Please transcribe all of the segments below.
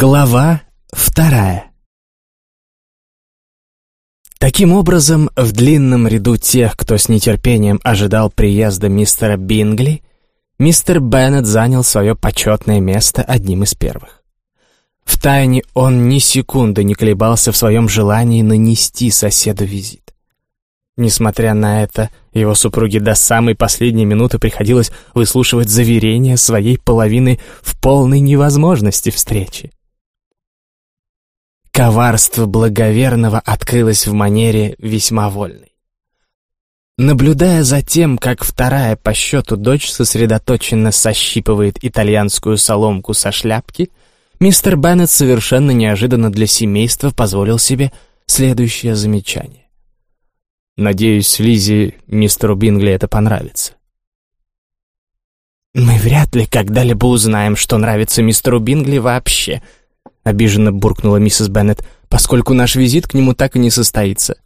Глава вторая Таким образом, в длинном ряду тех, кто с нетерпением ожидал приезда мистера Бингли, мистер Беннет занял свое почетное место одним из первых. Втайне он ни секунды не колебался в своем желании нанести соседу визит. Несмотря на это, его супруге до самой последней минуты приходилось выслушивать заверения своей половины в полной невозможности встречи. Коварство благоверного открылось в манере весьма вольной. Наблюдая за тем, как вторая по счету дочь сосредоточенно сощипывает итальянскую соломку со шляпки, мистер Беннет совершенно неожиданно для семейства позволил себе следующее замечание. «Надеюсь, Лизе, мистеру Бингли это понравится». «Мы вряд ли когда-либо узнаем, что нравится мистеру Бингли вообще», — обиженно буркнула миссис Беннет, «поскольку наш визит к нему так и не состоится».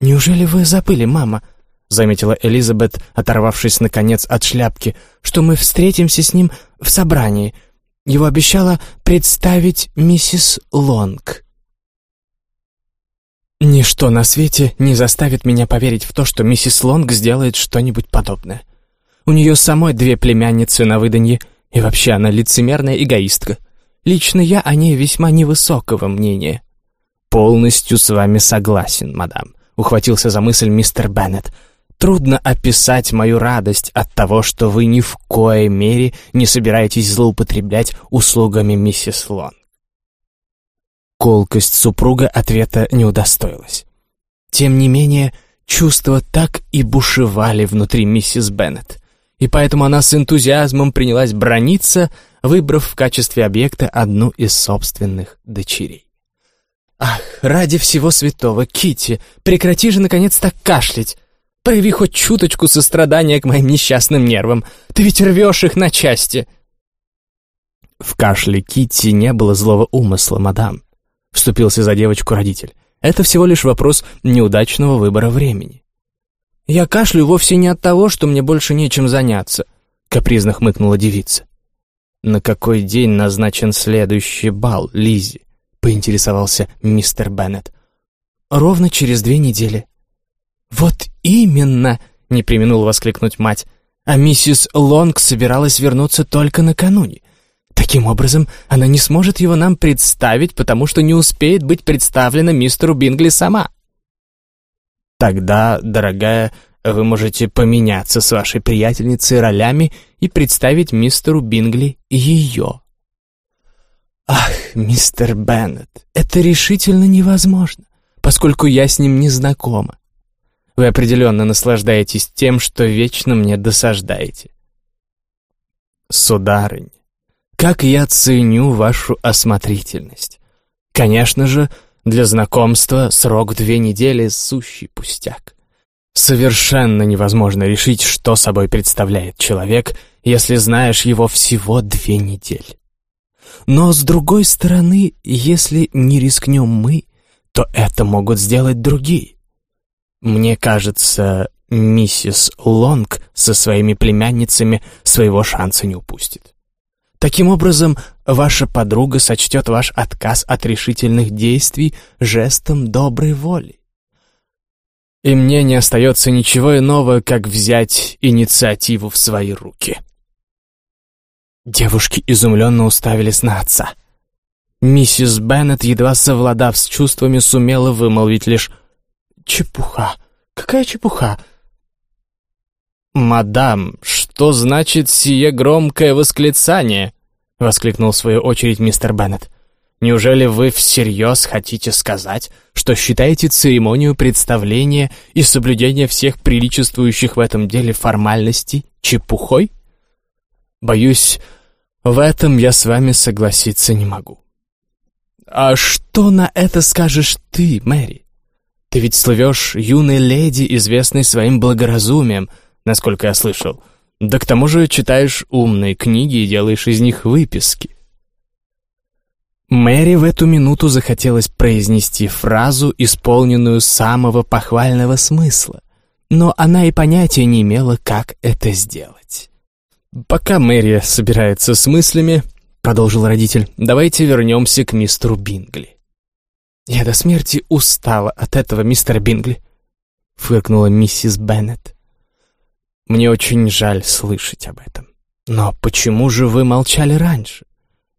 «Неужели вы забыли, мама?» — заметила Элизабет, оторвавшись, наконец, от шляпки, «что мы встретимся с ним в собрании. Его обещала представить миссис Лонг». «Ничто на свете не заставит меня поверить в то, что миссис Лонг сделает что-нибудь подобное. У нее самой две племянницы на выданье, и вообще она лицемерная эгоистка. Лично я о ней весьма невысокого мнения». «Полностью с вами согласен, мадам», — ухватился за мысль мистер Беннет. «Трудно описать мою радость от того, что вы ни в коей мере не собираетесь злоупотреблять услугами миссис Лон». Колкость супруга ответа не удостоилась. Тем не менее, чувства так и бушевали внутри миссис Беннет, и поэтому она с энтузиазмом принялась брониться, выбрав в качестве объекта одну из собственных дочерей. «Ах, ради всего святого, Кити, прекрати же наконец так кашлять! Прояви хоть чуточку сострадания к моим несчастным нервам, ты ведь рвешь их на части!» В кашле Кити не было злого умысла, мадам. Вступился за девочку родитель. Это всего лишь вопрос неудачного выбора времени. «Я кашлю вовсе не от того, что мне больше нечем заняться», — капризно хмыкнула девица. «На какой день назначен следующий бал, Лизи? поинтересовался мистер Беннет. «Ровно через две недели». «Вот именно!» — не применула воскликнуть мать. «А миссис Лонг собиралась вернуться только накануне. Таким образом, она не сможет его нам представить, потому что не успеет быть представлена мистеру Бингли сама». «Тогда, дорогая, вы можете поменяться с вашей приятельницей ролями и представить мистеру Бингли ее». «Ах, мистер Беннет, это решительно невозможно, поскольку я с ним не знакома. Вы определенно наслаждаетесь тем, что вечно мне досаждаете». «Сударыня, как я ценю вашу осмотрительность. Конечно же, для знакомства срок две недели — сущий пустяк. Совершенно невозможно решить, что собой представляет человек, если знаешь его всего две недели. Но, с другой стороны, если не рискнем мы, то это могут сделать другие. Мне кажется, миссис Лонг со своими племянницами своего шанса не упустит. Таким образом, ваша подруга сочтет ваш отказ от решительных действий жестом доброй воли и мне не остается ничего иного, как взять инициативу в свои руки. Девушки изумленно уставились на отца. Миссис Беннет, едва совладав с чувствами, сумела вымолвить лишь «Чепуха! Какая чепуха!» «Мадам, что значит сие громкое восклицание?» — воскликнул в свою очередь мистер Беннет. Неужели вы всерьез хотите сказать, что считаете церемонию представления и соблюдение всех приличествующих в этом деле формальностей чепухой? Боюсь, в этом я с вами согласиться не могу. А что на это скажешь ты, Мэри? Ты ведь слывешь юной леди, известной своим благоразумием, насколько я слышал. Да к тому же читаешь умные книги и делаешь из них выписки. Мэри в эту минуту захотелось произнести фразу, исполненную самого похвального смысла, но она и понятия не имела, как это сделать. Пока Мэри собирается с мыслями, продолжил родитель, — «давайте вернемся к мистеру Бингли». «Я до смерти устала от этого мистера Бингли», — фыркнула миссис Беннет. «Мне очень жаль слышать об этом. Но почему же вы молчали раньше?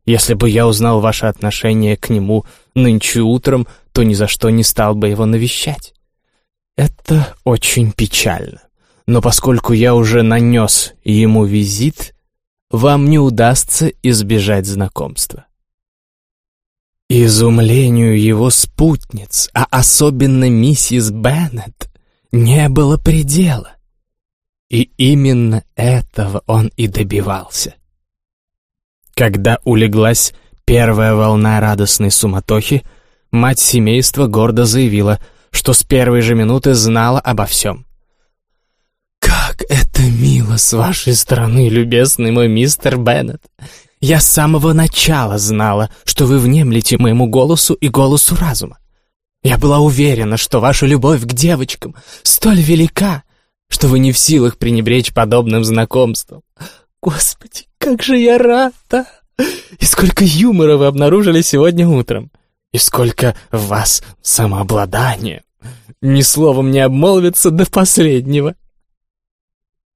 Если бы я узнал ваше отношение к нему нынче утром, то ни за что не стал бы его навещать. Это очень печально. Но поскольку я уже нанес ему визит, вам не удастся избежать знакомства. Изумлению его спутниц, а особенно миссис Беннет, не было предела. И именно этого он и добивался. Когда улеглась первая волна радостной суматохи, мать семейства гордо заявила, что с первой же минуты знала обо всем. «Как это мило с вашей стороны, любезный мой мистер Беннет! Я с самого начала знала, что вы внемлете моему голосу и голосу разума. Я была уверена, что ваша любовь к девочкам столь велика, что вы не в силах пренебречь подобным знакомством. Господи, как же я рада! И сколько юмора вы обнаружили сегодня утром! И сколько в вас самообладания! Ни словом не обмолвиться до последнего!»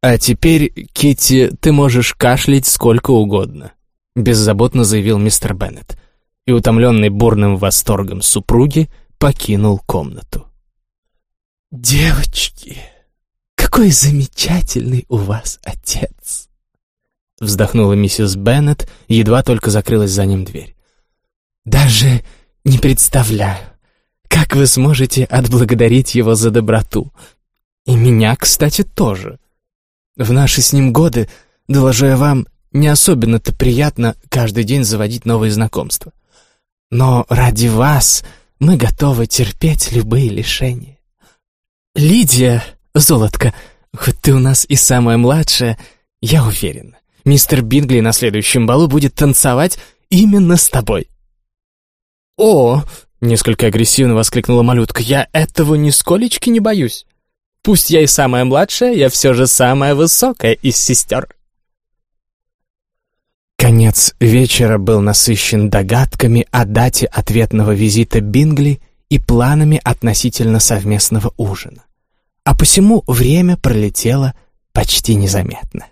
«А теперь, Китти, ты можешь кашлять сколько угодно», — беззаботно заявил мистер Беннет, и, утомленный бурным восторгом супруги, покинул комнату. «Девочки, какой замечательный у вас отец!» Вздохнула миссис Беннет, едва только закрылась за ним дверь. «Даже не представляю, как вы сможете отблагодарить его за доброту. И меня, кстати, тоже. В наши с ним годы, доложу я вам, не особенно-то приятно каждый день заводить новые знакомства. Но ради вас мы готовы терпеть любые лишения. Лидия, золотко, хоть ты у нас и самая младшая, я уверен, мистер Бингли на следующем балу будет танцевать именно с тобой. «О!» — несколько агрессивно воскликнула малютка. «Я этого нисколечки не боюсь. Пусть я и самая младшая, я все же самая высокая из сестер». Конец вечера был насыщен догадками о дате ответного визита Бингли и планами относительно совместного ужина. А посему время пролетело почти незаметно.